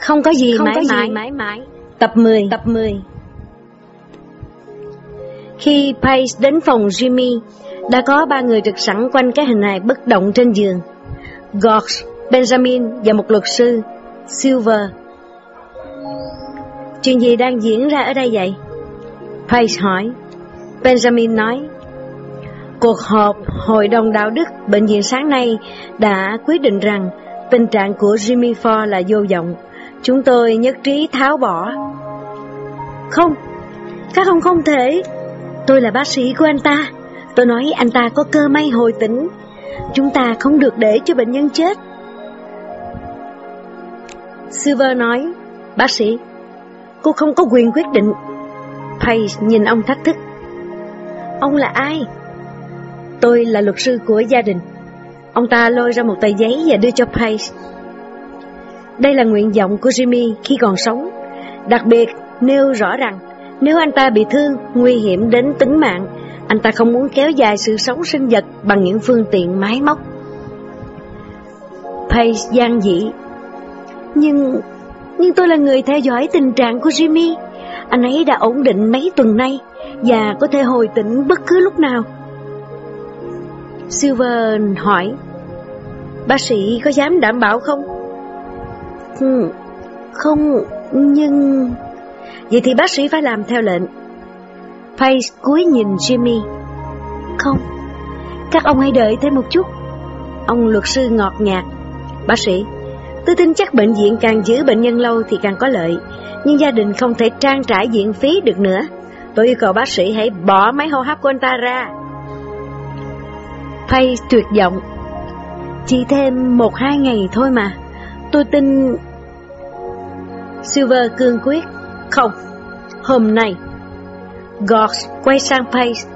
Không có gì Không mãi có gì mãi. mãi mãi. Tập 10 Tập 10 Khi Pace đến phòng Jimmy, đã có ba người trực sẵn quanh cái hình hài bất động trên giường. Gox, Benjamin và một luật sư, Silver. Chuyện gì đang diễn ra ở đây vậy? Pace hỏi. Benjamin nói, Cuộc họp Hội đồng Đạo đức Bệnh viện sáng nay đã quyết định rằng tình trạng của Jimmy Ford là vô vọng. Chúng tôi nhất trí tháo bỏ. Không, các ông không thể. Tôi là bác sĩ của anh ta. Tôi nói anh ta có cơ may hồi tỉnh. Chúng ta không được để cho bệnh nhân chết. Silver nói, bác sĩ, cô không có quyền quyết định. Pace nhìn ông thách thức. Ông là ai? Tôi là luật sư của gia đình. Ông ta lôi ra một tờ giấy và đưa cho Pace. Đây là nguyện vọng của Jimmy khi còn sống. Đặc biệt nêu rõ rằng nếu anh ta bị thương, nguy hiểm đến tính mạng, anh ta không muốn kéo dài sự sống sinh vật bằng những phương tiện máy móc. Paige gian dị. Nhưng, nhưng tôi là người theo dõi tình trạng của Jimmy. Anh ấy đã ổn định mấy tuần nay và có thể hồi tỉnh bất cứ lúc nào. Silver hỏi, bác sĩ có dám đảm bảo không? Không, nhưng... Vậy thì bác sĩ phải làm theo lệnh. Pace cúi nhìn Jimmy. Không, các ông hãy đợi thêm một chút. Ông luật sư ngọt nhạt. Bác sĩ, tôi tin chắc bệnh viện càng giữ bệnh nhân lâu thì càng có lợi, nhưng gia đình không thể trang trải viện phí được nữa. Tôi yêu cầu bác sĩ hãy bỏ máy hô hấp của anh ta ra. Pace tuyệt vọng. Chỉ thêm một hai ngày thôi mà. Tôi tin... Silver cương quyết. Không, hôm nay. Gox quay sang Pace.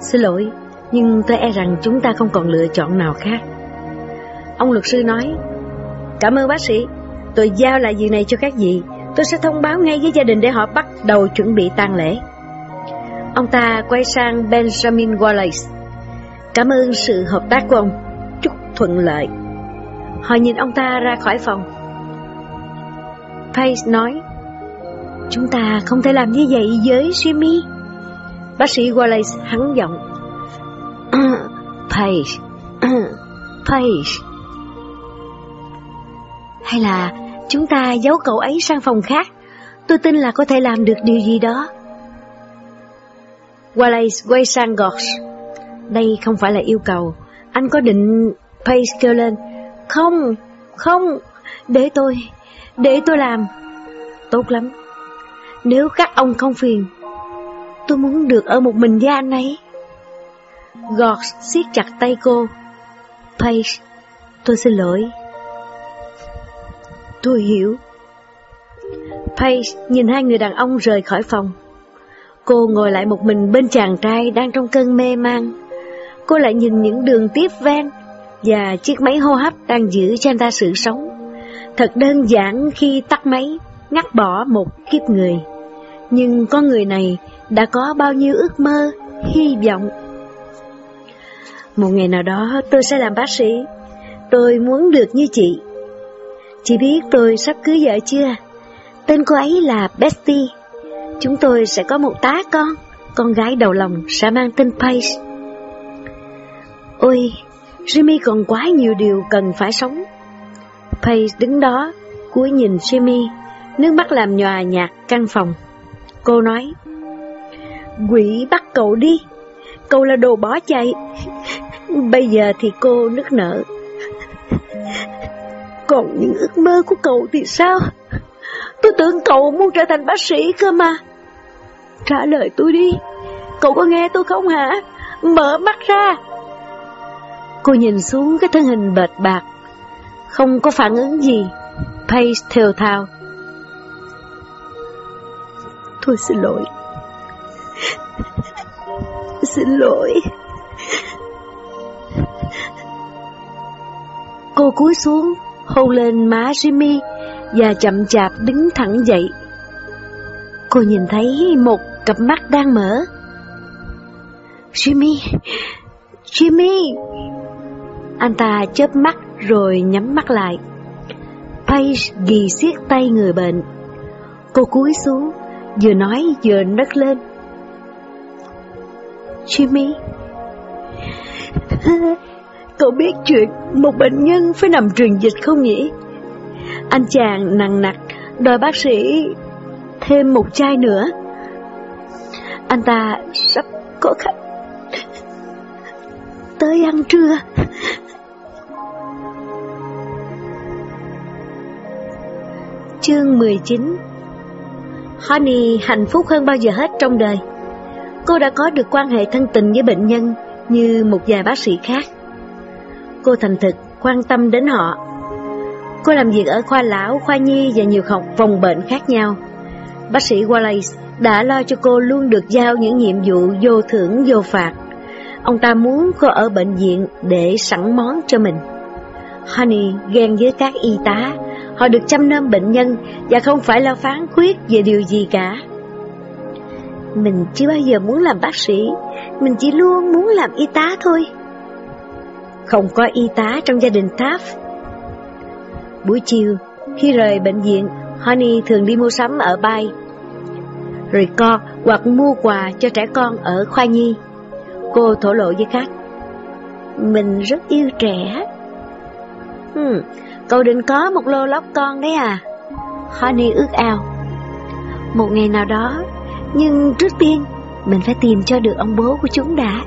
Xin lỗi, nhưng tôi e rằng chúng ta không còn lựa chọn nào khác. Ông luật sư nói, Cảm ơn bác sĩ, tôi giao lại việc này cho các vị. Tôi sẽ thông báo ngay với gia đình để họ bắt đầu chuẩn bị tang lễ. Ông ta quay sang Benjamin Wallace. Cảm ơn sự hợp tác của ông. Chúc thuận lợi. Họ nhìn ông ta ra khỏi phòng. Pace nói, Chúng ta không thể làm như vậy với Jimmy. Bác sĩ Wallace hắn giọng. Pace, Pace. Hay là chúng ta giấu cậu ấy sang phòng khác? Tôi tin là có thể làm được điều gì đó. Wallace quay sang Gorge Đây không phải là yêu cầu. Anh có định... Pace kêu lên. Không, không, để tôi, để tôi làm. Tốt lắm. Nếu các ông không phiền, tôi muốn được ở một mình với anh ấy. Gọt siết chặt tay cô. Paige, tôi xin lỗi. Tôi hiểu. Paige nhìn hai người đàn ông rời khỏi phòng. Cô ngồi lại một mình bên chàng trai đang trong cơn mê man. Cô lại nhìn những đường tiếp ven và chiếc máy hô hấp đang giữ cho anh ta sự sống. Thật đơn giản khi tắt máy, ngắt bỏ một kiếp người. Nhưng con người này đã có bao nhiêu ước mơ, hy vọng. Một ngày nào đó tôi sẽ làm bác sĩ. Tôi muốn được như chị. Chị biết tôi sắp cưới vợ chưa? Tên cô ấy là Betty. Chúng tôi sẽ có một tá con, con gái đầu lòng sẽ mang tên Pace. Ôi, Jimmy còn quá nhiều điều cần phải sống. Paige đứng đó, cúi nhìn Jimmy, nước mắt làm nhòa nhạt căn phòng. Cô nói, Quỷ bắt cậu đi, cậu là đồ bỏ chạy. Bây giờ thì cô nức nở. Còn những ước mơ của cậu thì sao? Tôi tưởng cậu muốn trở thành bác sĩ cơ mà. Trả lời tôi đi, cậu có nghe tôi không hả? Mở mắt ra. Cô nhìn xuống cái thân hình bệt bạc, không có phản ứng gì. Pace thều thào. Tôi xin lỗi. xin lỗi. Cô cúi xuống, hôn lên má Jimmy và chậm chạp đứng thẳng dậy. Cô nhìn thấy một cặp mắt đang mở. Jimmy, Jimmy. Anh ta chớp mắt rồi nhắm mắt lại. Paige ghi siết tay người bệnh. Cô cúi xuống, vừa nói vừa nấc lên. Jimmy, cậu biết chuyện một bệnh nhân phải nằm truyền dịch không nhỉ? Anh chàng nặng nặc đòi bác sĩ thêm một chai nữa. Anh ta sắp có khách tới ăn trưa. Chương 19 Honey hạnh phúc hơn bao giờ hết trong đời. Cô đã có được quan hệ thân tình với bệnh nhân như một vài bác sĩ khác. Cô thành thực quan tâm đến họ. Cô làm việc ở khoa lão, khoa nhi và nhiều học vòng bệnh khác nhau. Bác sĩ Wallace đã lo cho cô luôn được giao những nhiệm vụ vô thưởng vô phạt. Ông ta muốn cô ở bệnh viện để sẵn món cho mình. Honey ghen với các y tá, họ được chăm nom bệnh nhân và không phải là phán quyết về điều gì cả. Mình chưa bao giờ muốn làm bác sĩ, mình chỉ luôn muốn làm y tá thôi. Không có y tá trong gia đình Taft. Buổi chiều, khi rời bệnh viện, Honey thường đi mua sắm ở bay, rồi co hoặc mua quà cho trẻ con ở khoa nhi. Cô thổ lộ với khác mình rất yêu trẻ. Hmm, cậu định có một lô lóc con đấy à? Honey ước ao. Một ngày nào đó, nhưng trước tiên, mình phải tìm cho được ông bố của chúng đã.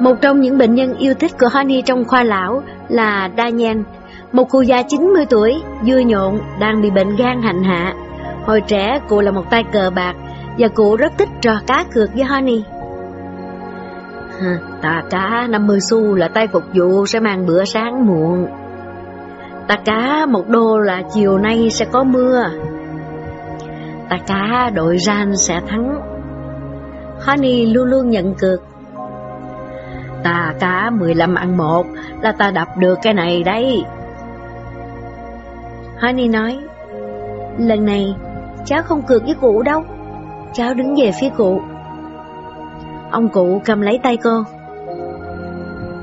Một trong những bệnh nhân yêu thích của Honey trong khoa lão là Daniel, một cụ già 90 tuổi, vui nhộn, đang bị bệnh gan hành hạ. Hồi trẻ, cụ là một tay cờ bạc, và cụ rất thích trò cá cược với Honey. Tà cá 50 xu là tay phục vụ sẽ mang bữa sáng muộn. Tà cá một đô là chiều nay sẽ có mưa. Tà cá đội Ran sẽ thắng. Honey luôn luôn nhận cược. Tà cá 15 ăn một là ta đập được cái này đấy. Honey nói, lần này cháu không cược với cụ đâu. Cháu đứng về phía cụ. Ông cụ cầm lấy tay cô.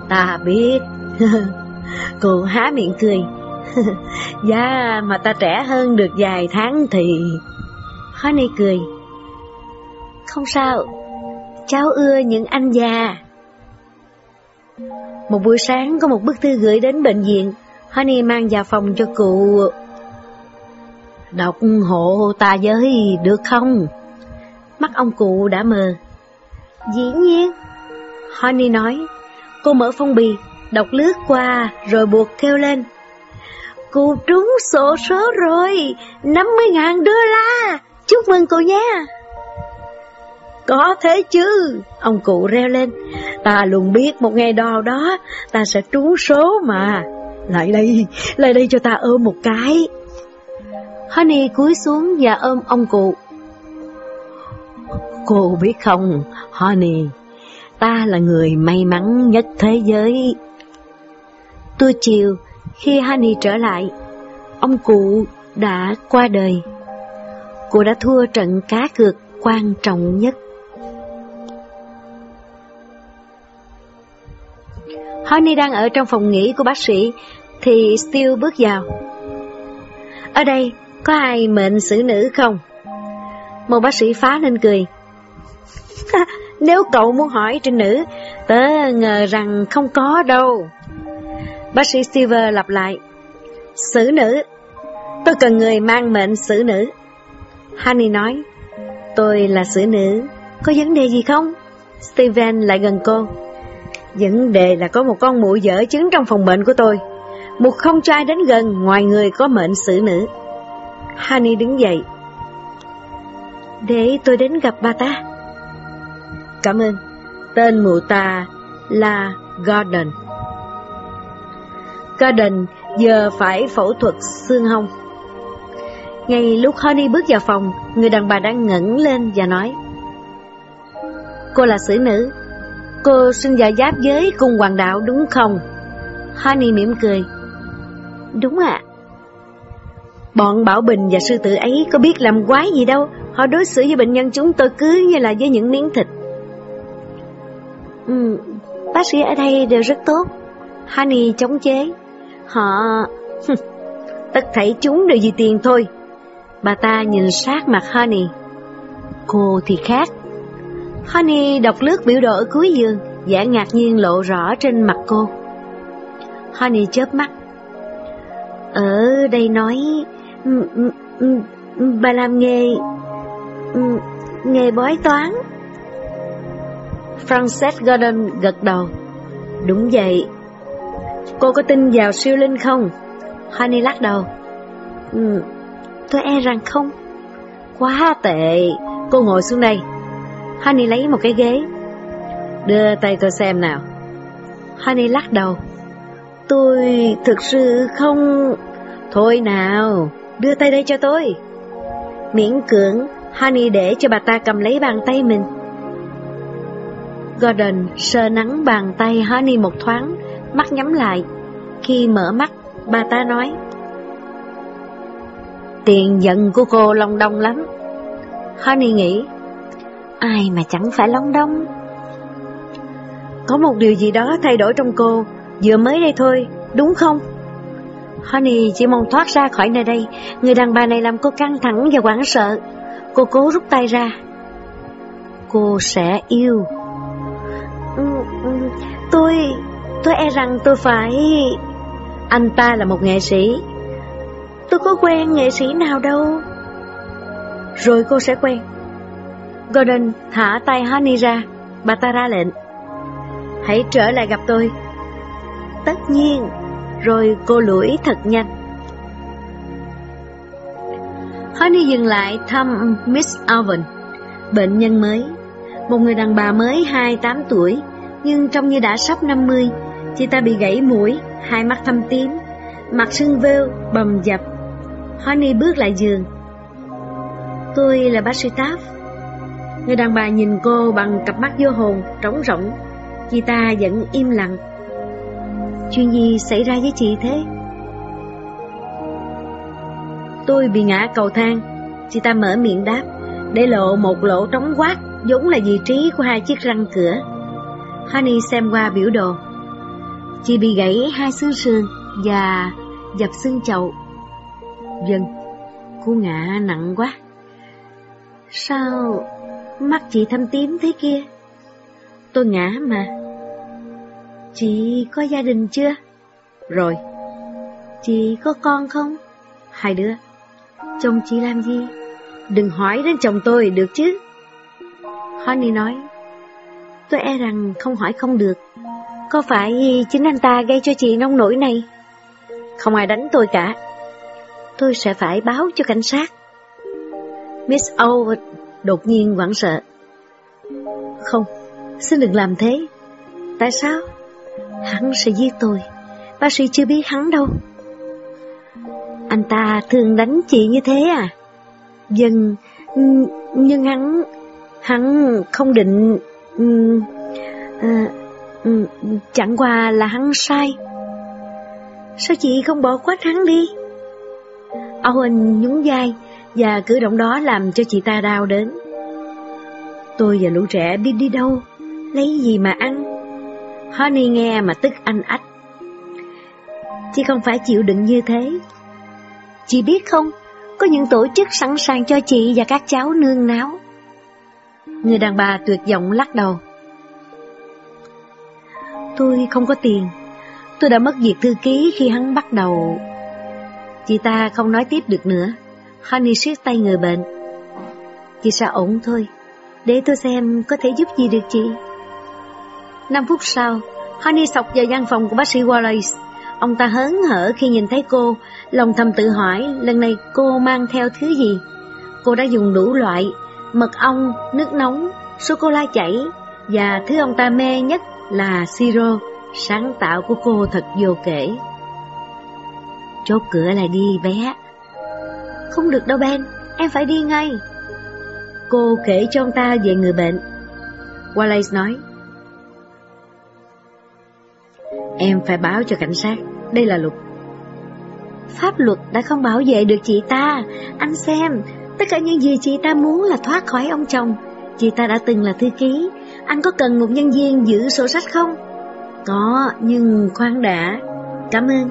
Ta biết. cụ há miệng cười. Dạ, mà ta trẻ hơn được vài tháng thì... Honey cười. Không sao, cháu ưa những anh già. Một buổi sáng có một bức thư gửi đến bệnh viện, Honey mang vào phòng cho cụ. Đọc hộ ta với được không? Mắt ông cụ đã mờ. Dĩ nhiên. Honey nói, cô mở phong bì, đọc lướt qua rồi buộc theo lên. Cô trúng sổ số rồi, 50.000 đô la, chúc mừng cô nhé. Có thế chứ, ông cụ reo lên, ta luôn biết một ngày đò đó ta sẽ trúng số mà. Lại đây, lại đây cho ta ôm một cái. Honey cúi xuống và ôm ông cụ. Cô biết không, Honey, ta là người may mắn nhất thế giới. Tôi chiều, khi Honey trở lại, ông cụ đã qua đời. Cô đã thua trận cá cược quan trọng nhất. Honey đang ở trong phòng nghỉ của bác sĩ, thì Steele bước vào. Ở đây, có ai mệnh xử nữ không? Một bác sĩ phá lên cười. Nếu cậu muốn hỏi trên nữ, tớ ngờ rằng không có đâu. Bác sĩ Silver lặp lại. Xử nữ. Tôi cần người mang mệnh xử nữ. Honey nói. Tôi là xử nữ. Có vấn đề gì không? Steven lại gần cô. Vấn đề là có một con muội dở trứng trong phòng bệnh của tôi. Một không trai đến gần ngoài người có mệnh xử nữ. Honey đứng dậy. Để tôi đến gặp bà ta. Cảm ơn. Tên mụ ta là Gordon. Gordon giờ phải phẫu thuật xương hông. Ngay lúc Honey bước vào phòng, người đàn bà đang ngẩng lên và nói Cô là xử nữ, cô sinh vào giáp giới cùng hoàng đạo đúng không? Honey mỉm cười Đúng ạ Bọn Bảo Bình và sư tử ấy có biết làm quái gì đâu Họ đối xử với bệnh nhân chúng tôi cứ như là với những miếng thịt ừ, Bác sĩ ở đây đều rất tốt Honey chống chế. Họ... Tất thảy chúng đều vì tiền thôi. Bà ta nhìn sát mặt Honey. Cô thì khác. Honey đọc lướt biểu đồ ở cuối giường, vẻ ngạc nhiên lộ rõ trên mặt cô. Honey chớp mắt. Ở đây nói... Bà làm nghề... nghề bói toán. Frances Gordon gật đầu. Đúng vậy. Cô có tin vào siêu linh không? Honey lắc đầu. Ừ, tôi e rằng không. Quá tệ. Cô ngồi xuống đây. Honey lấy một cái ghế. Đưa tay tôi xem nào. Honey lắc đầu. Tôi thực sự không... Thôi nào, đưa tay đây cho tôi. Miễn cưỡng, Honey để cho bà ta cầm lấy bàn tay mình. Gordon sờ nắng bàn tay Honey một thoáng, mắt nhắm lại. Khi mở mắt, bà ta nói, Tiền giận của cô long đông lắm. Honey nghĩ, ai mà chẳng phải long đông. Có một điều gì đó thay đổi trong cô, vừa mới đây thôi, đúng không? Honey chỉ mong thoát ra khỏi nơi đây, người đàn bà này làm cô căng thẳng và hoảng sợ. Cô cố rút tay ra. Cô sẽ yêu. Tôi, tôi e rằng tôi phải... Anh ta là một nghệ sĩ. Tôi có quen nghệ sĩ nào đâu. Rồi cô sẽ quen. Gordon thả tay Honey ra, bà ta ra lệnh. Hãy trở lại gặp tôi. Tất nhiên, rồi cô lủi thật nhanh. Honey dừng lại thăm Miss Alvin, bệnh nhân mới, một người đàn bà mới 28 tuổi, nhưng trông như đã sắp 50. Chị ta bị gãy mũi, hai mắt thâm tím, mặt sưng vêu, bầm dập. Honey bước lại giường. Tôi là bác sĩ Taff. Người đàn bà nhìn cô bằng cặp mắt vô hồn, trống rỗng. Chị ta vẫn im lặng. Chuyện gì xảy ra với chị thế? Tôi bị ngã cầu thang. Chị ta mở miệng đáp, để lộ một lỗ trống quát, giống là vị trí của hai chiếc răng cửa. Honey xem qua biểu đồ. Chị bị gãy hai xương sườn và dập xương chậu. Vâng, Dân, cô ngã nặng quá. Sao mắt chị thâm tím thế kia? Tôi ngã mà. Chị có gia đình chưa? Rồi. Chị có con không? Hai đứa. Chồng chị làm gì? Đừng hỏi đến chồng tôi được chứ. Honey nói. Tôi e rằng không hỏi không được. Có phải chính anh ta gây cho chị nông nổi này? Không ai đánh tôi cả. Tôi sẽ phải báo cho cảnh sát. Miss O đột nhiên hoảng sợ. Không, xin đừng làm thế. Tại sao? Hắn sẽ giết tôi. Bác sĩ chưa biết hắn đâu. Anh ta thường đánh chị như thế à? Dân, nhưng hắn, hắn không định, à, chẳng qua là hắn sai. Sao chị không bỏ quát hắn đi? Owen nhún vai và cử động đó làm cho chị ta đau đến. Tôi và lũ trẻ đi đi đâu, lấy gì mà ăn. Honey nghe mà tức anh ách. Chị không phải chịu đựng như thế. Chị biết không, có những tổ chức sẵn sàng cho chị và các cháu nương náo. Người đàn bà tuyệt vọng lắc đầu. Tôi không có tiền. Tôi đã mất việc thư ký khi hắn bắt đầu. Chị ta không nói tiếp được nữa. Honey siết tay người bệnh. Chị sao ổn thôi. Để tôi xem có thể giúp gì được chị. Năm phút sau, Honey sọc vào văn phòng của bác sĩ Wallace. Ông ta hớn hở khi nhìn thấy cô, lòng thầm tự hỏi lần này cô mang theo thứ gì. Cô đã dùng đủ loại, mật ong, nước nóng, sô-cô-la chảy, và thứ ông ta mê nhất là siro, sáng tạo của cô thật vô kể. Chốt cửa lại đi bé. Không được đâu Ben, em phải đi ngay. Cô kể cho ông ta về người bệnh. Wallace nói, Em phải báo cho cảnh sát, đây là luật. Pháp luật đã không bảo vệ được chị ta, anh xem, tất cả những gì chị ta muốn là thoát khỏi ông chồng. Chị ta đã từng là thư ký, anh có cần một nhân viên giữ sổ sách không? Có, nhưng khoan đã. Cảm ơn.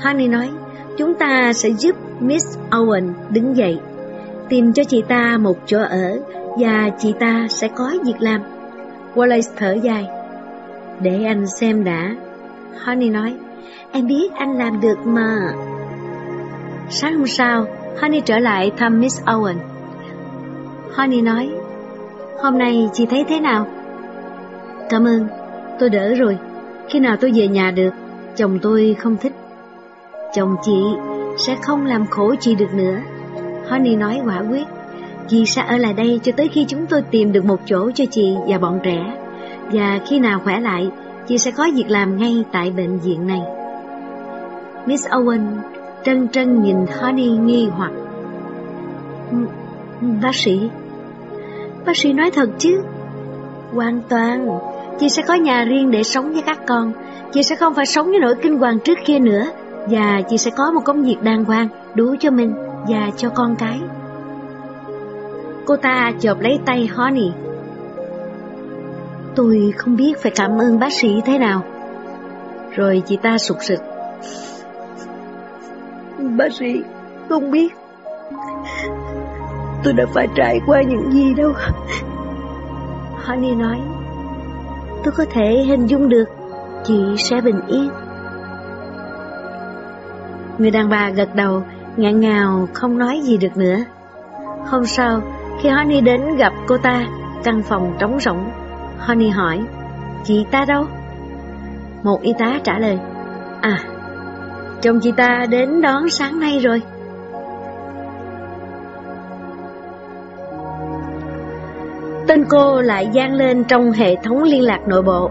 Honey nói, chúng ta sẽ giúp Miss Owen đứng dậy, tìm cho chị ta một chỗ ở và chị ta sẽ có việc làm. Wallace thở dài. Để anh xem đã. Honey nói, em biết anh làm được mà. Sáng hôm sau, Honey trở lại thăm Miss Owen. Honey nói, hôm nay chị thấy thế nào? Cảm ơn, tôi đỡ rồi. Khi nào tôi về nhà được, chồng tôi không thích. Chồng chị sẽ không làm khổ chị được nữa. Honey nói quả quyết. Chị sẽ ở lại đây cho tới khi chúng tôi tìm được một chỗ cho chị và bọn trẻ. Và khi nào khỏe lại, chị sẽ có việc làm ngay tại bệnh viện này. Miss Owen trân trân nhìn Honey nghi hoặc. Bác sĩ, bác sĩ nói thật chứ? Hoàn toàn, chị sẽ có nhà riêng để sống với các con. Chị sẽ không phải sống với nỗi kinh hoàng trước kia nữa. Và chị sẽ có một công việc đàng hoàng, đủ cho mình và cho con cái. Cô ta chộp lấy tay Honey. Tôi không biết phải cảm ơn bác sĩ thế nào. Rồi chị ta sụt sực. Bác sĩ, không biết. Tôi đã phải trải qua những gì đâu. Honey nói, tôi có thể hình dung được chị sẽ bình yên. Người đàn bà gật đầu, ngạn ngào không nói gì được nữa. Hôm sau, khi Honey đến gặp cô ta, căn phòng trống rỗng, Honey hỏi, chị ta đâu? Một y tá trả lời, à, chồng chị ta đến đón sáng nay rồi. Tên cô lại gian lên trong hệ thống liên lạc nội bộ.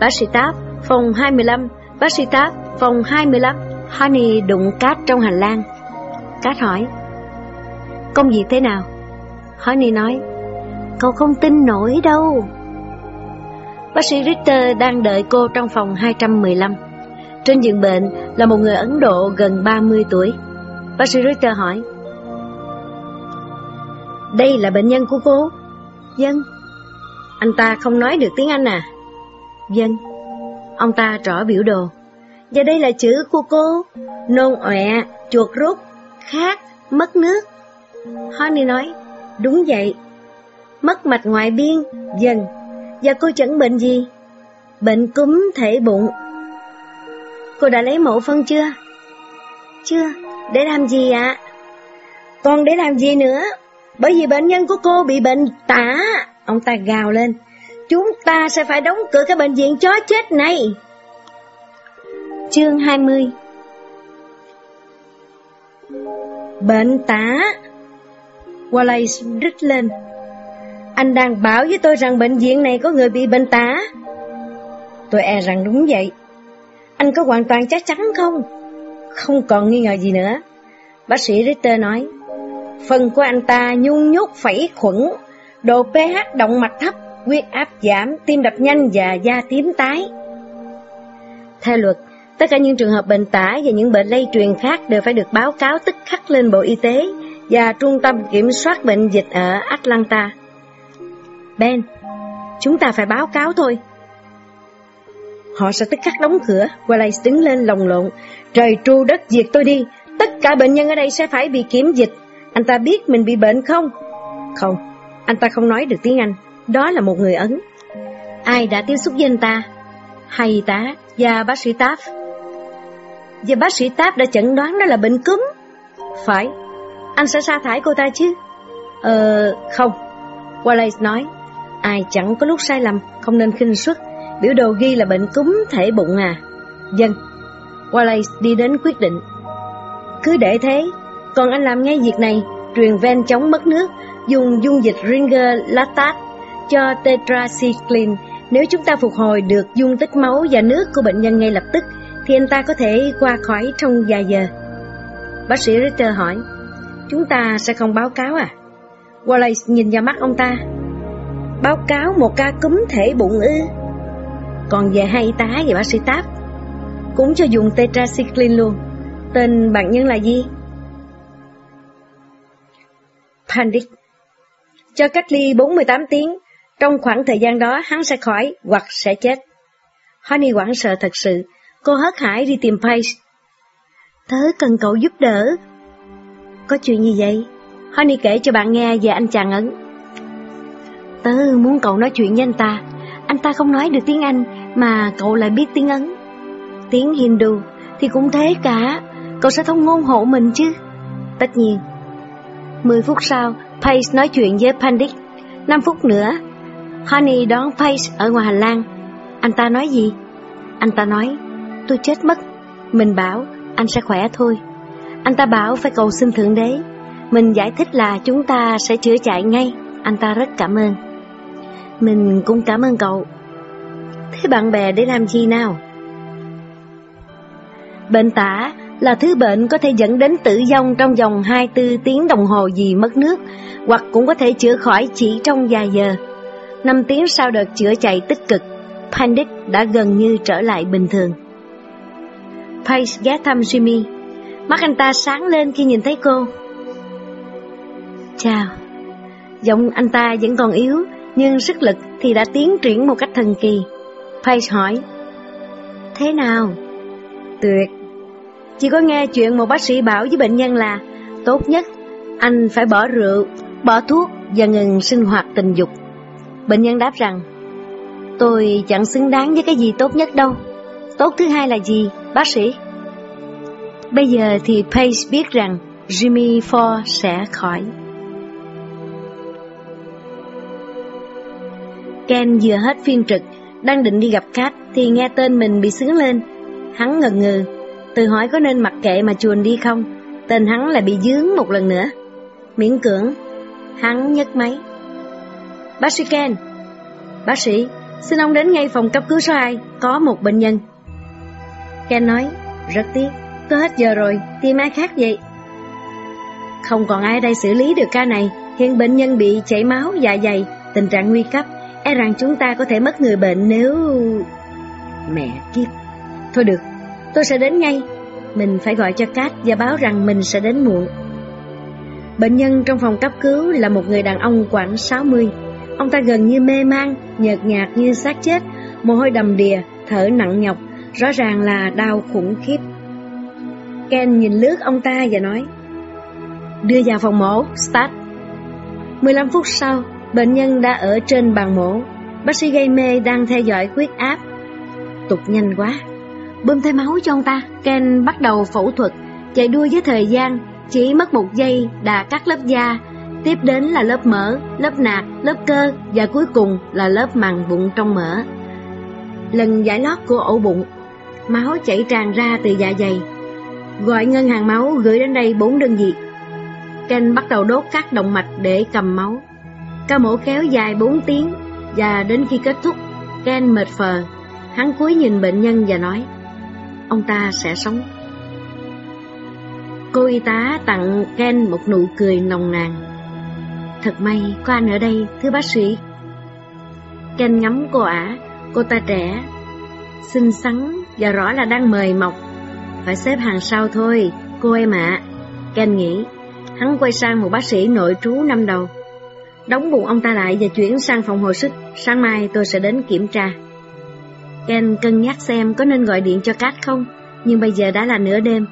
Bác sĩ Táp, phòng 25, bác sĩ Táp, phòng 25. Honey đụng Cát trong hành lang. Cát hỏi, công việc thế nào? Honey nói, cậu không tin nổi đâu. Bác sĩ Richter đang đợi cô trong phòng 215. Trên giường bệnh là một người Ấn Độ gần 30 tuổi. Bác sĩ Richter hỏi, Đây là bệnh nhân của cô? Dân. Anh ta không nói được tiếng Anh à? Dân. Ông ta trỏ biểu đồ. Và đây là chữ của cô. Nôn ọe, chuột rút, khát, mất nước. Honey nói, đúng vậy. Mất mạch ngoại biên, dần. Và cô chẩn bệnh gì? Bệnh cúm thể bụng. Cô đã lấy mẫu phân chưa? Chưa, để làm gì ạ? À? Còn để làm gì nữa? Bởi vì bệnh nhân của cô bị bệnh tả. Ông ta gào lên. Chúng ta sẽ phải đóng cửa cái bệnh viện chó chết này. Chương 20 Bệnh tả Wallace rít lên Anh đang bảo với tôi rằng bệnh viện này có người bị bệnh tả Tôi e rằng đúng vậy anh có hoàn toàn chắc chắn không? Không còn nghi ngờ gì nữa Bác sĩ Ritter nói Phần của anh ta nhung nhút phẩy khuẩn Độ pH động mạch thấp Huyết áp giảm, tim đập nhanh và da tím tái Theo luật Tất cả những trường hợp bệnh tả và những bệnh lây truyền khác đều phải được báo cáo tức khắc lên Bộ Y tế và Trung tâm Kiểm soát Bệnh dịch ở Atlanta. Ben, chúng ta phải báo cáo thôi. Họ sẽ tức khắc đóng cửa, Wallace đứng lên lồng lộn. Trời tru đất diệt tôi đi, tất cả bệnh nhân ở đây sẽ phải bị kiểm dịch. Anh ta biết mình bị bệnh không? Không, anh ta không nói được tiếng Anh. Đó là một người Ấn. Ai đã tiếp xúc với anh ta? Hai y tá và bác sĩ Taff. Và bác sĩ Taff đã chẩn đoán đó là bệnh cúm. Phải, anh sẽ sa thải cô ta chứ? Ờ, không. Wallace nói, ai chẳng có lúc sai lầm, không nên khinh suất. Biểu đồ ghi là bệnh cúm thể bụng à. Dân. Wallace đi đến quyết định. Cứ để thế, còn anh làm ngay việc này, truyền ven chống mất nước, dùng dung dịch Ringer lactate cho tetracycline. Nếu chúng ta phục hồi được dung tích máu và nước của bệnh nhân ngay lập tức, thì anh ta có thể qua khỏi trong vài giờ. Bác sĩ Ritter hỏi, chúng ta sẽ không báo cáo à? Wallace nhìn vào mắt ông ta. Báo cáo một ca cúm thể bụng ư? Còn về hai y tá và bác sĩ Táp, cũng cho dùng tetracycline luôn. Tên bạn nhân là gì? Pandit. Cho cách ly 48 tiếng, trong khoảng thời gian đó hắn sẽ khỏi hoặc sẽ chết. Honey quảng sợ thật sự, cô hớt hải đi tìm Paige. Tớ cần cậu giúp đỡ. Có chuyện gì vậy? Honey kể cho bạn nghe về anh chàng Ấn. Tớ muốn cậu nói chuyện với anh ta. Anh ta không nói được tiếng Anh mà cậu lại biết tiếng Ấn. Tiếng Hindu thì cũng thế cả, cậu sẽ thông ngôn hộ mình chứ. Tất nhiên. Mười phút sau, Pace nói chuyện với Pandit. Năm phút nữa, Honey đón Pace ở ngoài hành lang. Anh ta nói gì? Anh ta nói, tôi chết mất. Mình bảo, anh sẽ khỏe thôi. Anh ta bảo phải cầu xin Thượng Đế. Mình giải thích là chúng ta sẽ chữa chạy ngay. Anh ta rất cảm ơn. Mình cũng cảm ơn cậu. Thế bạn bè để làm gì nào? Bệnh tả là thứ bệnh có thể dẫn đến tử vong trong vòng 24 tiếng đồng hồ vì mất nước, hoặc cũng có thể chữa khỏi chỉ trong vài giờ. 5 tiếng sau đợt chữa chạy tích cực, Pandit đã gần như trở lại bình thường. Pace ghé thăm Jimmy, mắt anh ta sáng lên khi nhìn thấy cô. Chào, giọng anh ta vẫn còn yếu, nhưng sức lực thì đã tiến triển một cách thần kỳ. Pace hỏi, Thế nào? Tuyệt. Chỉ có nghe chuyện một bác sĩ bảo với bệnh nhân là tốt nhất anh phải bỏ rượu, bỏ thuốc và ngừng sinh hoạt tình dục. Bệnh nhân đáp rằng, tôi chẳng xứng đáng với cái gì tốt nhất đâu. Tốt thứ hai là gì, bác sĩ? Bây giờ thì Pace biết rằng Jimmy Ford sẽ khỏi. Ken vừa hết phiên trực, đang định đi gặp khách thì nghe tên mình bị xứng lên. Hắn ngần ngừ, tự hỏi có nên mặc kệ mà chuồn đi không? Tên hắn lại bị dướng một lần nữa. Miễn cưỡng, hắn nhấc máy. Bác sĩ Ken, bác sĩ, xin ông đến ngay phòng cấp cứu số 2, có một bệnh nhân. Ken nói, rất tiếc, có hết giờ rồi, tìm ai khác vậy? Không còn ai đây xử lý được ca này, hiện bệnh nhân bị chảy máu dạ dày, tình trạng nguy cấp, e rằng chúng ta có thể mất người bệnh nếu... Mẹ kiếp. Thôi được, tôi sẽ đến ngay. Mình phải gọi cho Cát và báo rằng mình sẽ đến muộn. Bệnh nhân trong phòng cấp cứu là một người đàn ông khoảng 60. Ông ta gần như mê man, nhợt nhạt như xác chết, mồ hôi đầm đìa, thở nặng nhọc, rõ ràng là đau khủng khiếp. Ken nhìn lướt ông ta và nói, Đưa vào phòng mổ, start. 15 phút sau, bệnh nhân đã ở trên bàn mổ. Bác sĩ gây mê đang theo dõi huyết áp. Tục nhanh quá. Bơm thêm máu cho ông ta. Ken bắt đầu phẫu thuật, chạy đua với thời gian, chỉ mất một giây đã cắt lớp da, tiếp đến là lớp mỡ, lớp nạc, lớp cơ và cuối cùng là lớp màng bụng trong mỡ. Lần giải lót của ổ bụng, máu chảy tràn ra từ dạ dày. Gọi ngân hàng máu gửi đến đây bốn đơn vị. Ken bắt đầu đốt các động mạch để cầm máu. Ca mổ kéo dài 4 tiếng và đến khi kết thúc, Ken mệt phờ. Hắn cúi nhìn bệnh nhân và nói, ông ta sẽ sống. Cô y tá tặng Ken một nụ cười nồng nàn. Thật may có anh ở đây, thưa bác sĩ. Ken ngắm cô ả, cô ta trẻ, xinh xắn và rõ là đang mời mọc. Phải xếp hàng sau thôi, cô em ạ. Ken nghĩ, hắn quay sang một bác sĩ nội trú năm đầu. Đóng bụng ông ta lại và chuyển sang phòng hồi sức, sáng mai tôi sẽ đến kiểm tra. Ken cân nhắc xem có nên gọi điện cho Cát không, nhưng bây giờ đã là nửa đêm,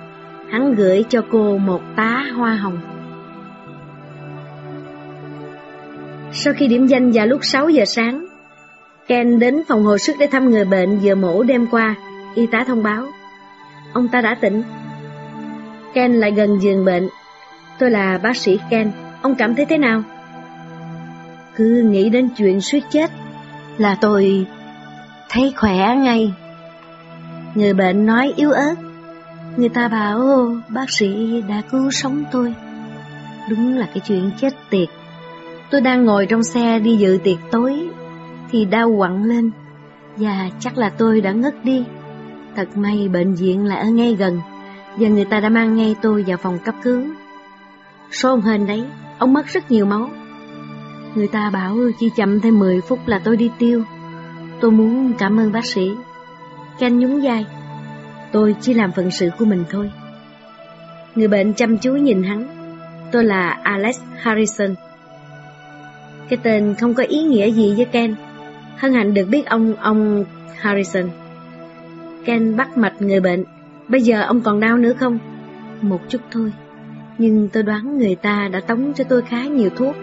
hắn gửi cho cô một tá hoa hồng. Sau khi điểm danh vào lúc 6 giờ sáng, Ken đến phòng hồi sức để thăm người bệnh vừa mổ đêm qua, y tá thông báo. Ông ta đã tỉnh. Ken lại gần giường bệnh. Tôi là bác sĩ Ken, ông cảm thấy thế nào? Cứ nghĩ đến chuyện suýt chết là tôi thấy khỏe ngay. Người bệnh nói yếu ớt. Người ta bảo bác sĩ đã cứu sống tôi. Đúng là cái chuyện chết tiệt. Tôi đang ngồi trong xe đi dự tiệc tối thì đau quặn lên và chắc là tôi đã ngất đi. Thật may bệnh viện lại ở ngay gần và người ta đã mang ngay tôi vào phòng cấp cứu. Số ông hên đấy, ông mất rất nhiều máu. Người ta bảo chỉ chậm thêm 10 phút là tôi đi tiêu. Tôi muốn cảm ơn bác sĩ. Ken nhún vai. Tôi chỉ làm phận sự của mình thôi. Người bệnh chăm chú nhìn hắn. Tôi là Alex Harrison. Cái tên không có ý nghĩa gì với Ken. Hân hạnh được biết ông ông Harrison. Ken bắt mạch người bệnh. Bây giờ ông còn đau nữa không? Một chút thôi. Nhưng tôi đoán người ta đã tống cho tôi khá nhiều thuốc.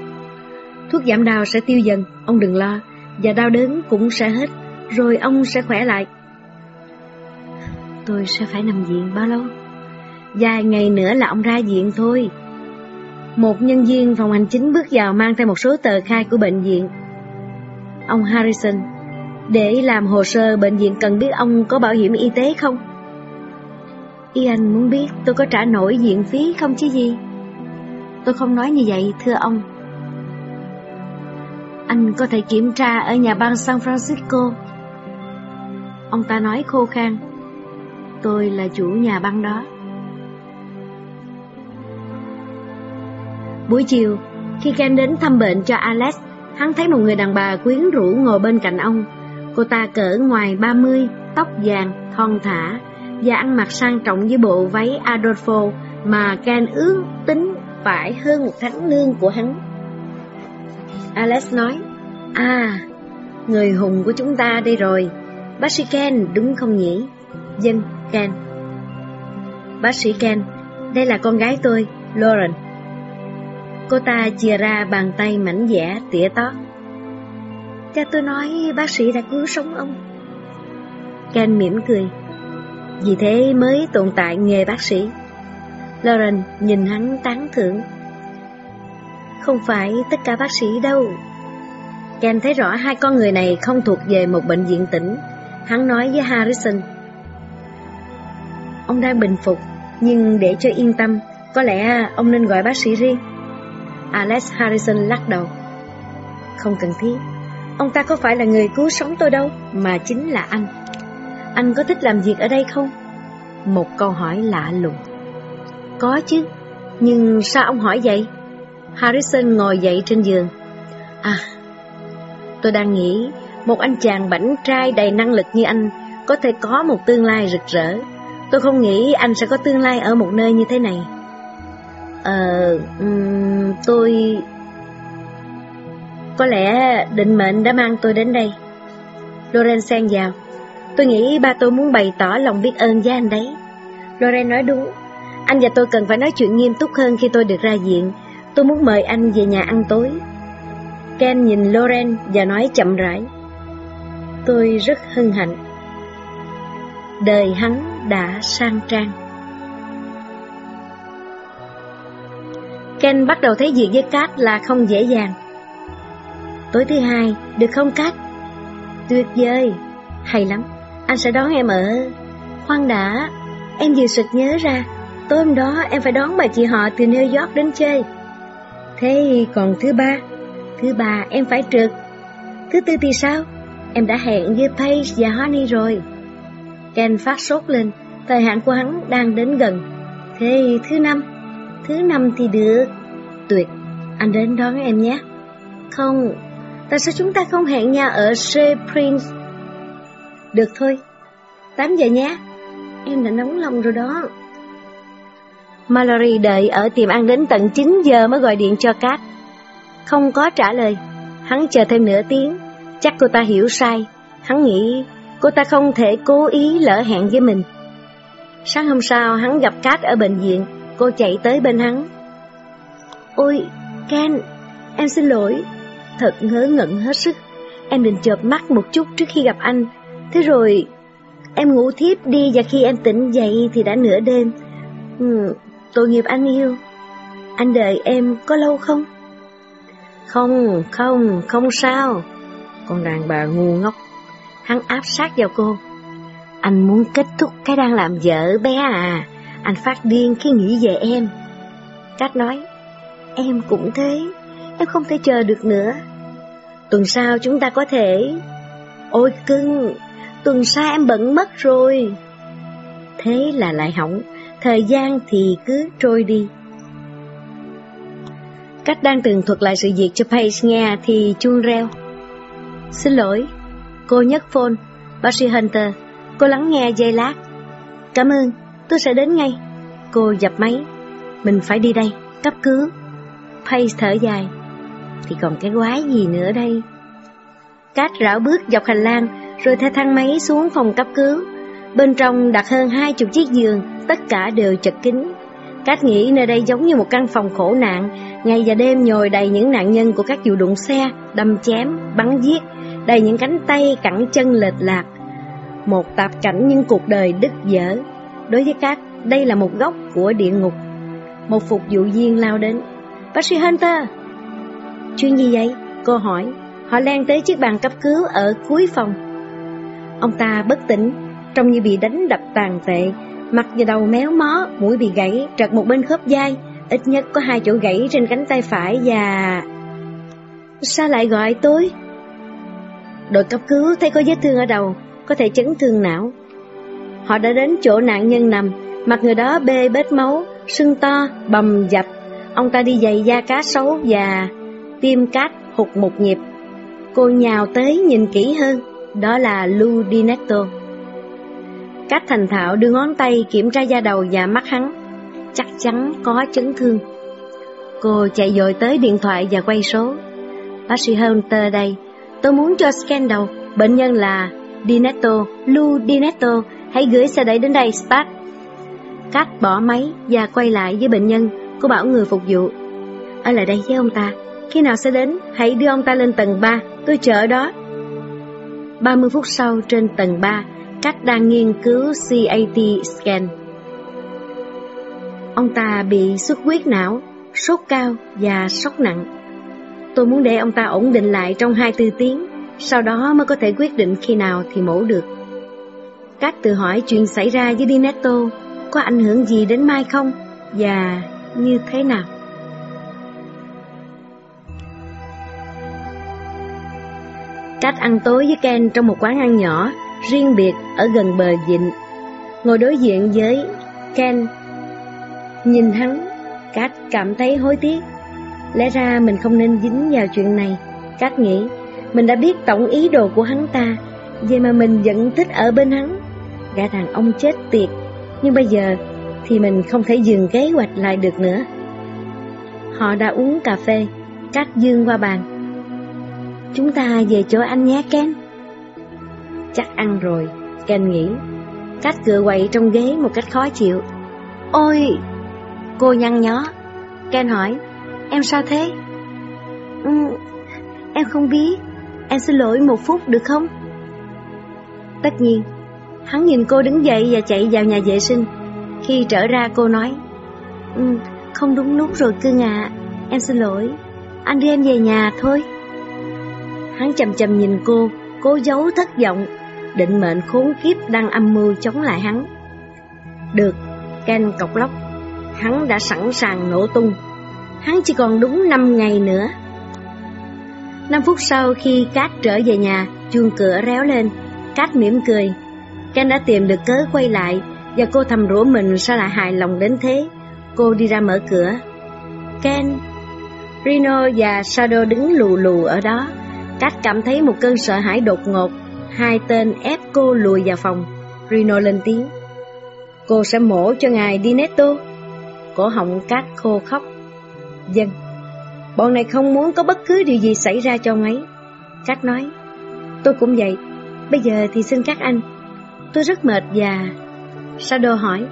Thuốc giảm đau sẽ tiêu dần, ông đừng lo. Và đau đớn cũng sẽ hết, rồi ông sẽ khỏe lại. Tôi sẽ phải nằm viện bao lâu? Vài ngày nữa là ông ra viện thôi. Một nhân viên phòng hành chính bước vào mang theo một số tờ khai của bệnh viện. Ông Harrison, để làm hồ sơ bệnh viện cần biết ông có bảo hiểm y tế không? Ian muốn biết tôi có trả nổi viện phí không chứ gì? Tôi không nói như vậy, thưa ông. Anh có thể kiểm tra ở nhà băng San Francisco. Ông ta nói khô khan. Tôi là chủ nhà băng đó. Buổi chiều, khi Ken đến thăm bệnh cho Alex, hắn thấy một người đàn bà quyến rũ ngồi bên cạnh ông. Cô ta cỡ ngoài 30, tóc vàng, thon thả và ăn mặc sang trọng với bộ váy Adolfo mà Ken ước tính phải hơn một tháng lương của hắn. Alex nói, À, người hùng của chúng ta đây rồi, bác sĩ Ken đúng không nhỉ? Dân, Ken. Bác sĩ Ken, đây là con gái tôi, Lauren. Cô ta chia ra bàn tay mảnh dẻ tỉa tót. Cha tôi nói bác sĩ đã cứu sống ông. Ken mỉm cười. Vì thế mới tồn tại nghề bác sĩ. Lauren nhìn hắn tán thưởng. Không phải tất cả bác sĩ đâu. Ken thấy rõ hai con người này không thuộc về một bệnh viện tỉnh. Hắn nói với Harrison. Ông đang bình phục, nhưng để cho yên tâm, có lẽ ông nên gọi bác sĩ riêng. Alex Harrison lắc đầu. Không cần thiết. Ông ta có phải là người cứu sống tôi đâu, mà chính là anh. Anh có thích làm việc ở đây không? Một câu hỏi lạ lùng. Có chứ, nhưng sao ông hỏi vậy? Harrison ngồi dậy trên giường. À, tôi đang nghĩ một anh chàng bảnh trai đầy năng lực như anh có thể có một tương lai rực rỡ. Tôi không nghĩ anh sẽ có tương lai ở một nơi như thế này. Ờ, um, tôi... Có lẽ định mệnh đã mang tôi đến đây. Loren xen vào. Tôi nghĩ ba tôi muốn bày tỏ lòng biết ơn với anh đấy. Loren nói đúng. Anh và tôi cần phải nói chuyện nghiêm túc hơn khi tôi được ra diện. Tôi muốn mời anh về nhà ăn tối. Ken nhìn Loren và nói chậm rãi. Tôi rất hân hạnh. Đời hắn đã sang trang. Ken bắt đầu thấy việc với cát là không dễ dàng. Tối thứ hai, được không cát Tuyệt vời, hay lắm, anh sẽ đón em ở... Khoan đã, em vừa sực nhớ ra, tối hôm đó em phải đón bà chị họ từ New York đến chơi. Thế còn thứ ba? Thứ ba em phải trực. Thứ tư thì sao? Em đã hẹn với Paige và Honey rồi. Ken phát sốt lên, thời hạn của hắn đang đến gần. Thế thứ năm? Thứ năm thì được. Tuyệt, anh đến đón em nhé. Không, tại sao chúng ta không hẹn nhau ở Shea Prince? Được thôi, 8 giờ nhé. Em đã nóng lòng rồi đó. Mallory đợi ở tiệm ăn đến tận 9 giờ mới gọi điện cho Kat. Không có trả lời, hắn chờ thêm nửa tiếng, chắc cô ta hiểu sai. Hắn nghĩ cô ta không thể cố ý lỡ hẹn với mình. Sáng hôm sau hắn gặp Kat ở bệnh viện, cô chạy tới bên hắn. Ôi, Ken, em xin lỗi, thật ngớ ngẩn hết sức. Em định chợp mắt một chút trước khi gặp anh, thế rồi em ngủ thiếp đi và khi em tỉnh dậy thì đã nửa đêm. Ừ, tội nghiệp anh yêu. Anh đợi em có lâu không? Không, không, không sao. Con đàn bà ngu ngốc. Hắn áp sát vào cô. Anh muốn kết thúc cái đang làm vợ bé à. Anh phát điên khi nghĩ về em. Cát nói, em cũng thế, em không thể chờ được nữa. Tuần sau chúng ta có thể... Ôi cưng, tuần sau em bận mất rồi. Thế là lại hỏng, thời gian thì cứ trôi đi. Cách đang tường thuật lại sự việc cho Paige nghe thì chuông reo. Xin lỗi, cô nhấc phone, bác sĩ Hunter, cô lắng nghe dây lát. Cảm ơn, tôi sẽ đến ngay. Cô dập máy, mình phải đi đây, cấp cứu. Paige thở dài, thì còn cái quái gì nữa đây? Cát rảo bước dọc hành lang, rồi theo thang máy xuống phòng cấp cứu. Bên trong đặt hơn hai chục chiếc giường, tất cả đều chật kín. Cát nghĩ nơi đây giống như một căn phòng khổ nạn, ngày và đêm nhồi đầy những nạn nhân của các vụ đụng xe, đâm chém, bắn giết, đầy những cánh tay, cẳng chân lệch lạc. Một tạp cảnh những cuộc đời đứt dở. Đối với Cát, đây là một góc của địa ngục. Một phục vụ viên lao đến. Bác sĩ Hunter! Chuyện gì vậy? Cô hỏi. Họ len tới chiếc bàn cấp cứu ở cuối phòng. Ông ta bất tỉnh, trông như bị đánh đập tàn tệ, mặt và đầu méo mó, mũi bị gãy, trật một bên khớp vai, ít nhất có hai chỗ gãy trên cánh tay phải và... Sao lại gọi tôi? Đội cấp cứu thấy có vết thương ở đầu, có thể chấn thương não. Họ đã đến chỗ nạn nhân nằm, mặt người đó bê bết máu, sưng to, bầm dập. Ông ta đi giày da cá sấu và tim cát hụt một nhịp. Cô nhào tới nhìn kỹ hơn, đó là Ludinetto. Cách thành thạo đưa ngón tay kiểm tra da đầu và mắt hắn, chắc chắn có chấn thương. Cô chạy dội tới điện thoại và quay số. Bác sĩ Hunter đây, tôi muốn cho scan đầu, bệnh nhân là Dinetto, Lu Dinetto, hãy gửi xe đẩy đến đây, Spat. Cách bỏ máy và quay lại với bệnh nhân, cô bảo người phục vụ. Ở lại đây với ông ta, khi nào sẽ đến, hãy đưa ông ta lên tầng 3, tôi chờ ở đó. 30 phút sau trên tầng 3, Cách đang nghiên cứu CAT scan. Ông ta bị xuất huyết não, sốt cao và sốc nặng. Tôi muốn để ông ta ổn định lại trong 24 tiếng, sau đó mới có thể quyết định khi nào thì mổ được. Các tự hỏi chuyện xảy ra với Dinetto có ảnh hưởng gì đến Mai không và như thế nào. Cách ăn tối với Ken trong một quán ăn nhỏ, riêng biệt ở gần bờ vịnh. Ngồi đối diện với Ken, nhìn hắn, Cát cảm thấy hối tiếc. Lẽ ra mình không nên dính vào chuyện này. Cát nghĩ, mình đã biết tổng ý đồ của hắn ta, vậy mà mình vẫn thích ở bên hắn. Gã đàn ông chết tiệt, nhưng bây giờ thì mình không thể dừng kế hoạch lại được nữa. Họ đã uống cà phê, Cát dương qua bàn. Chúng ta về chỗ anh nhé Ken. Chắc ăn rồi, Ken nghĩ. Cách cựa quậy trong ghế một cách khó chịu. Ôi! Cô nhăn nhó. Ken hỏi, em sao thế? Ừ, em không biết. Em xin lỗi một phút được không? Tất nhiên, hắn nhìn cô đứng dậy và chạy vào nhà vệ sinh. Khi trở ra cô nói, ừ, không đúng lúc rồi cưng ạ, em xin lỗi. Anh đưa em về nhà thôi. Hắn chầm chầm nhìn cô, cố giấu thất vọng, định mệnh khốn kiếp đang âm mưu chống lại hắn. Được, Ken cọc lóc, hắn đã sẵn sàng nổ tung. Hắn chỉ còn đúng 5 ngày nữa. 5 phút sau khi Cát trở về nhà, chuông cửa réo lên. Cát mỉm cười. Ken đã tìm được cớ quay lại và cô thầm rủa mình sao lại hài lòng đến thế. Cô đi ra mở cửa. Ken, Rino và Shadow đứng lù lù ở đó. Cát cảm thấy một cơn sợ hãi đột ngột Hai tên ép cô lùi vào phòng. Rino lên tiếng. Cô sẽ mổ cho ngài Dinetto. Cổ họng cát khô khóc. Dân. Bọn này không muốn có bất cứ điều gì xảy ra cho ông ấy. Cát nói. Tôi cũng vậy. Bây giờ thì xin các anh. Tôi rất mệt và... Shadow hỏi.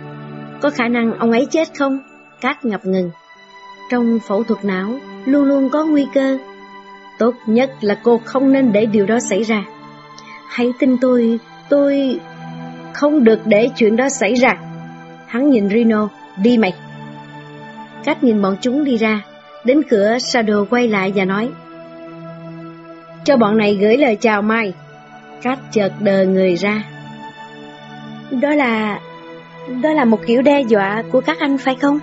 Có khả năng ông ấy chết không? Cát ngập ngừng. Trong phẫu thuật não, luôn luôn có nguy cơ. Tốt nhất là cô không nên để điều đó xảy ra. Hãy tin tôi, tôi... Không được để chuyện đó xảy ra. Hắn nhìn Rino, đi mày. Cách nhìn bọn chúng đi ra, đến cửa Shadow quay lại và nói Cho bọn này gửi lời chào Mai. Cách chợt đờ người ra. Đó là... đó là một kiểu đe dọa của các anh phải không?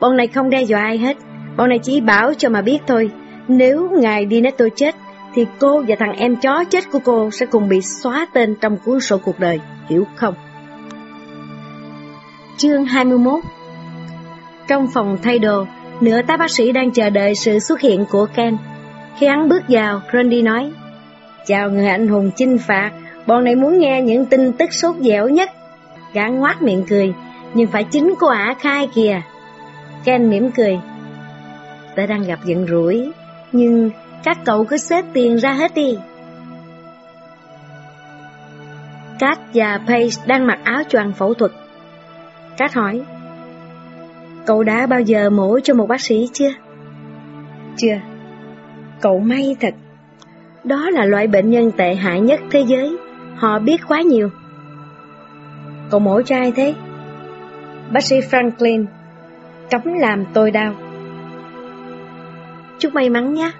Bọn này không đe dọa ai hết, bọn này chỉ bảo cho mà biết thôi. Nếu ngài đi nó tôi chết, thì cô và thằng em chó chết của cô sẽ cùng bị xóa tên trong cuốn sổ cuộc đời, hiểu không? Chương 21 Trong phòng thay đồ, nửa tá bác sĩ đang chờ đợi sự xuất hiện của Ken. Khi hắn bước vào, Grundy nói, Chào người anh hùng chinh phạt, bọn này muốn nghe những tin tức sốt dẻo nhất. Gã ngoát miệng cười, nhưng phải chính cô ả khai kìa. Ken mỉm cười, Ta đang gặp giận rủi, nhưng các cậu cứ xếp tiền ra hết đi. Kat và Paige đang mặc áo choàng phẫu thuật. Kat hỏi, Cậu đã bao giờ mổ cho một bác sĩ chưa? Chưa. Cậu may thật. Đó là loại bệnh nhân tệ hại nhất thế giới. Họ biết quá nhiều. Cậu mổ cho ai thế? Bác sĩ Franklin. Cấm làm tôi đau. Chúc may mắn nhé.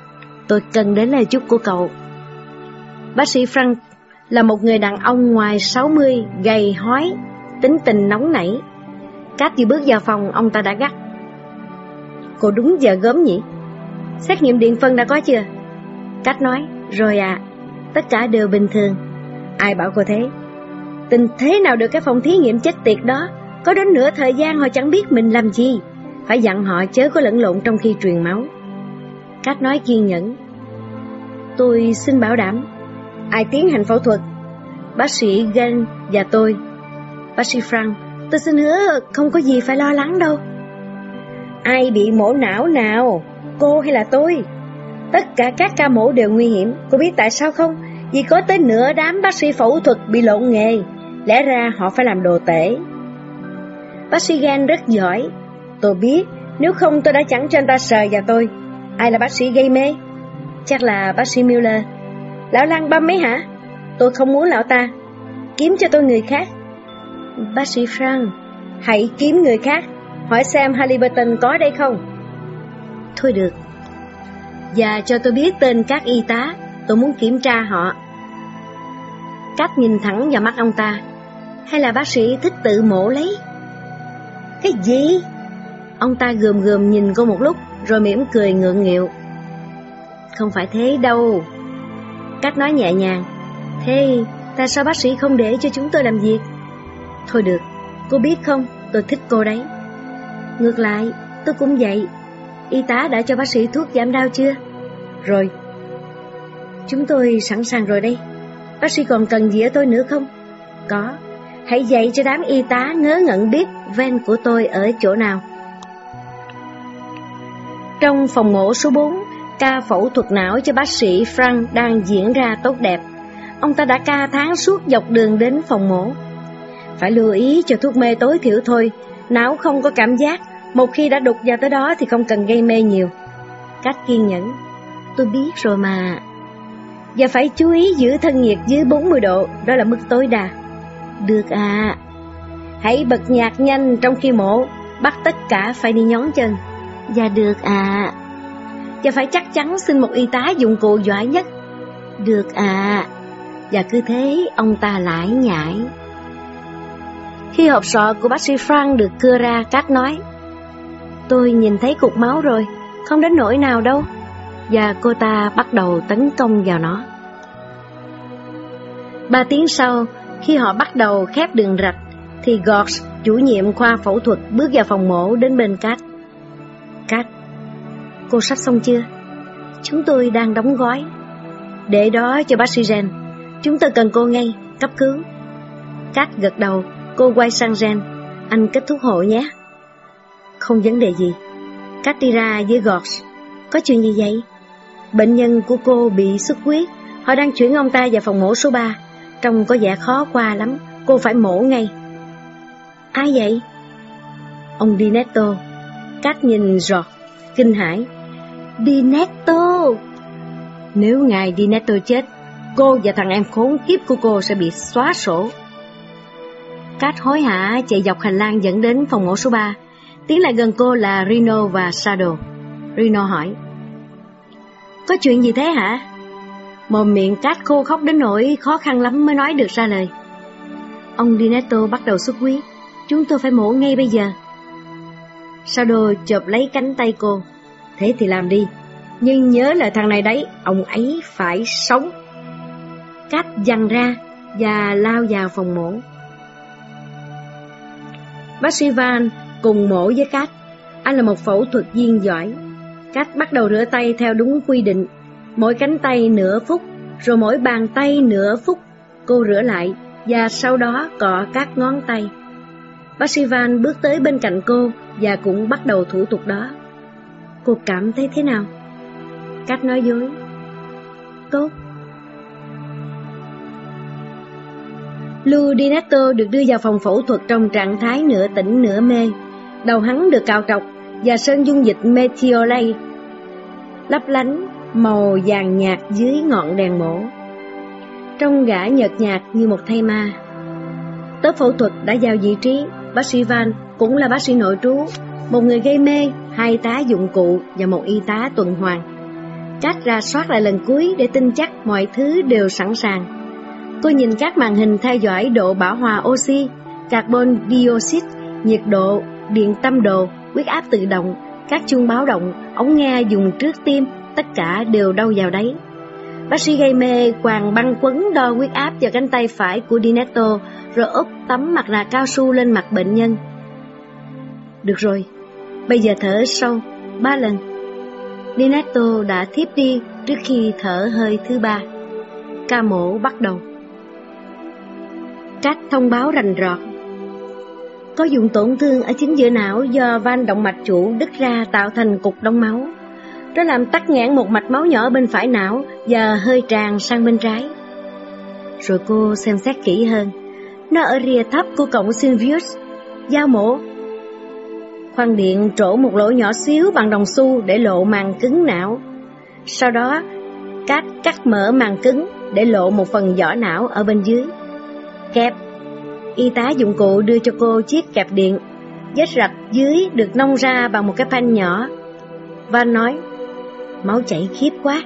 Tôi cần đến lời chúc của cậu. Bác sĩ Frank là một người đàn ông ngoài 60, gầy hói, tính tình nóng nảy. Cát vừa bước vào phòng, ông ta đã gắt. Cô đúng giờ gớm nhỉ? Xét nghiệm điện phân đã có chưa? Cát nói, rồi à, tất cả đều bình thường. Ai bảo cô thế? Tình thế nào được cái phòng thí nghiệm chết tiệt đó? Có đến nửa thời gian họ chẳng biết mình làm gì. Phải dặn họ chớ có lẫn lộn trong khi truyền máu cách nói kiên nhẫn. Tôi xin bảo đảm, ai tiến hành phẫu thuật? Bác sĩ Gen và tôi. Bác sĩ Frank, tôi xin hứa không có gì phải lo lắng đâu. Ai bị mổ não nào? Cô hay là tôi? Tất cả các ca mổ đều nguy hiểm. Cô biết tại sao không? Vì có tới nửa đám bác sĩ phẫu thuật bị lộn nghề. Lẽ ra họ phải làm đồ tể. Bác sĩ Gan rất giỏi. Tôi biết, nếu không tôi đã chẳng cho anh ta sờ vào tôi. Ai là bác sĩ gây mê? Chắc là bác sĩ Miller. Lão Lăng băm mấy hả? Tôi không muốn lão ta. Kiếm cho tôi người khác. Bác sĩ Frank, hãy kiếm người khác. Hỏi xem Halliburton có đây không? Thôi được. Và cho tôi biết tên các y tá, tôi muốn kiểm tra họ. Cách nhìn thẳng vào mắt ông ta. Hay là bác sĩ thích tự mổ lấy? Cái gì? Ông ta gườm gườm nhìn cô một lúc, rồi mỉm cười ngượng nghịu. Không phải thế đâu. Cách nói nhẹ nhàng. Thế, tại sao bác sĩ không để cho chúng tôi làm việc? Thôi được, cô biết không, tôi thích cô đấy. Ngược lại, tôi cũng vậy. Y tá đã cho bác sĩ thuốc giảm đau chưa? Rồi. Chúng tôi sẵn sàng rồi đây. Bác sĩ còn cần gì ở tôi nữa không? Có. Hãy dạy cho đám y tá ngớ ngẩn biết ven của tôi ở chỗ nào. Trong phòng mổ số 4, ca phẫu thuật não cho bác sĩ Frank đang diễn ra tốt đẹp. Ông ta đã ca tháng suốt dọc đường đến phòng mổ. Phải lưu ý cho thuốc mê tối thiểu thôi, não không có cảm giác, một khi đã đục vào tới đó thì không cần gây mê nhiều. Cách kiên nhẫn, tôi biết rồi mà. Và phải chú ý giữ thân nhiệt dưới 40 độ, đó là mức tối đa. Được à. Hãy bật nhạc nhanh trong khi mổ, bắt tất cả phải đi nhón chân. Dạ được à. Và phải chắc chắn xin một y tá dụng cụ giỏi nhất. Được à. Và cứ thế ông ta lại nhảy. Khi hộp sọ của bác sĩ Frank được cưa ra, Cát nói Tôi nhìn thấy cục máu rồi, không đến nỗi nào đâu. Và cô ta bắt đầu tấn công vào nó. Ba tiếng sau, khi họ bắt đầu khép đường rạch, thì Gorge, chủ nhiệm khoa phẫu thuật, bước vào phòng mổ đến bên Cát. Cát, cô sắp xong chưa? Chúng tôi đang đóng gói. Để đó cho bác sĩ Ren. Chúng tôi cần cô ngay, cấp cứu. Cát gật đầu, cô quay sang Ren. Anh kết thúc hộ nhé. Không vấn đề gì. Cát đi ra với gọt Có chuyện gì vậy? Bệnh nhân của cô bị xuất huyết. Họ đang chuyển ông ta vào phòng mổ số 3. Trông có vẻ khó qua lắm. Cô phải mổ ngay. Ai vậy? Ông Dinetto. Cát nhìn giọt, kinh hãi. Dinetto! Nếu ngài Dinetto chết, cô và thằng em khốn kiếp của cô sẽ bị xóa sổ. Cát hối hả chạy dọc hành lang dẫn đến phòng ngủ số 3. Tiến lại gần cô là Rino và Shadow. Rino hỏi. Có chuyện gì thế hả? Mồm miệng Cát khô khóc đến nỗi khó khăn lắm mới nói được ra lời. Ông Dinetto bắt đầu xuất huyết. Chúng tôi phải mổ ngay bây giờ. Sao đồ chộp lấy cánh tay cô. Thế thì làm đi. Nhưng nhớ là thằng này đấy, ông ấy phải sống. Cát dằn ra và lao vào phòng mổ. Bác sĩ Van cùng mổ với Cát. Anh là một phẫu thuật viên giỏi. Cát bắt đầu rửa tay theo đúng quy định. Mỗi cánh tay nửa phút, rồi mỗi bàn tay nửa phút. Cô rửa lại và sau đó cọ các ngón tay. Bác sĩ Van bước tới bên cạnh cô và cũng bắt đầu thủ tục đó. Cô cảm thấy thế nào? Cách nói dối. Tốt. Lou Dinetto được đưa vào phòng phẫu thuật trong trạng thái nửa tỉnh nửa mê. Đầu hắn được cạo trọc và sơn dung dịch Meteolate lấp lánh màu vàng nhạt dưới ngọn đèn mổ. Trong gã nhợt nhạt như một thây ma. Tớ phẫu thuật đã vào vị trí, bác sĩ Van cũng là bác sĩ nội trú, một người gây mê, hai tá dụng cụ và một y tá tuần hoàn. Cách ra soát lại lần cuối để tin chắc mọi thứ đều sẵn sàng. Cô nhìn các màn hình theo dõi độ bảo hòa oxy, carbon dioxide, nhiệt độ, điện tâm đồ, huyết áp tự động, các chuông báo động, ống nghe dùng trước tim, tất cả đều đâu vào đấy. Bác sĩ gây mê quàng băng quấn đo huyết áp vào cánh tay phải của Dinetto rồi úp tấm mặt nạ cao su lên mặt bệnh nhân. Được rồi, bây giờ thở sâu, ba lần. Dinetto đã thiếp đi trước khi thở hơi thứ ba. Ca mổ bắt đầu. Cách thông báo rành rọt. Có dùng tổn thương ở chính giữa não do van động mạch chủ đứt ra tạo thành cục đông máu. Nó làm tắc nghẽn một mạch máu nhỏ bên phải não và hơi tràn sang bên trái. Rồi cô xem xét kỹ hơn. Nó ở rìa thấp của cổng Sylvius, giao mổ. Khoan điện trổ một lỗ nhỏ xíu bằng đồng xu để lộ màng cứng não. Sau đó, cắt cắt mở màng cứng để lộ một phần vỏ não ở bên dưới. Kẹp Y tá dụng cụ đưa cho cô chiếc kẹp điện, vết rạch dưới được nông ra bằng một cái phanh nhỏ. Van nói, máu chảy khiếp quá.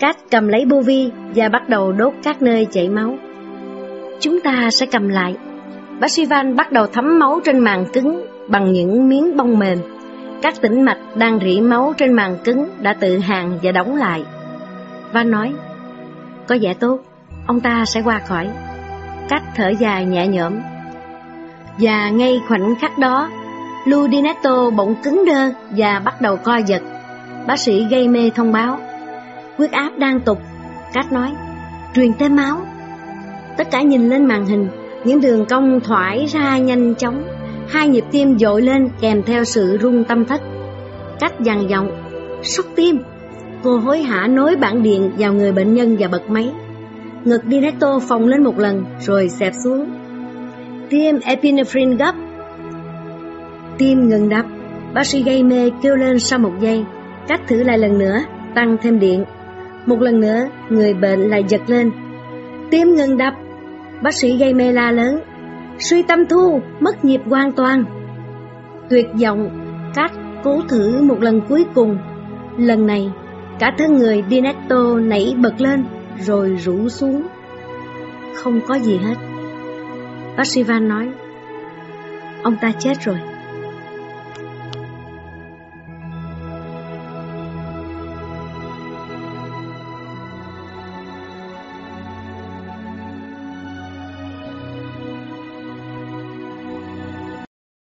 Cát cầm lấy bô vi và bắt đầu đốt các nơi chảy máu. Chúng ta sẽ cầm lại. Bác sĩ Van bắt đầu thấm máu trên màng cứng bằng những miếng bông mềm. Các tĩnh mạch đang rỉ máu trên màng cứng đã tự hàng và đóng lại. Van nói, có vẻ tốt, ông ta sẽ qua khỏi cách thở dài nhẹ nhõm. Và ngay khoảnh khắc đó, Ludinetto bỗng cứng đơ và bắt đầu co giật. Bác sĩ gây mê thông báo. Huyết áp đang tục, Cát nói, truyền tới máu. Tất cả nhìn lên màn hình, những đường cong thoải ra nhanh chóng, hai nhịp tim dội lên kèm theo sự rung tâm thất. Cát dằn giọng, sốc tim. Cô hối hả nối bản điện vào người bệnh nhân và bật máy. Ngực tô phồng lên một lần rồi xẹp xuống. Tiêm epinephrine gấp. Tim ngừng đập. Bác sĩ gây mê kêu lên sau một giây. Cách thử lại lần nữa, tăng thêm điện. Một lần nữa, người bệnh lại giật lên. Tim ngừng đập. Bác sĩ gây mê la lớn. Suy tâm thu, mất nhịp hoàn toàn. Tuyệt vọng, cách cố thử một lần cuối cùng. Lần này, cả thân người Dinetto nảy bật lên rồi rũ xuống. Không có gì hết. Bác sĩ Van nói, ông ta chết rồi.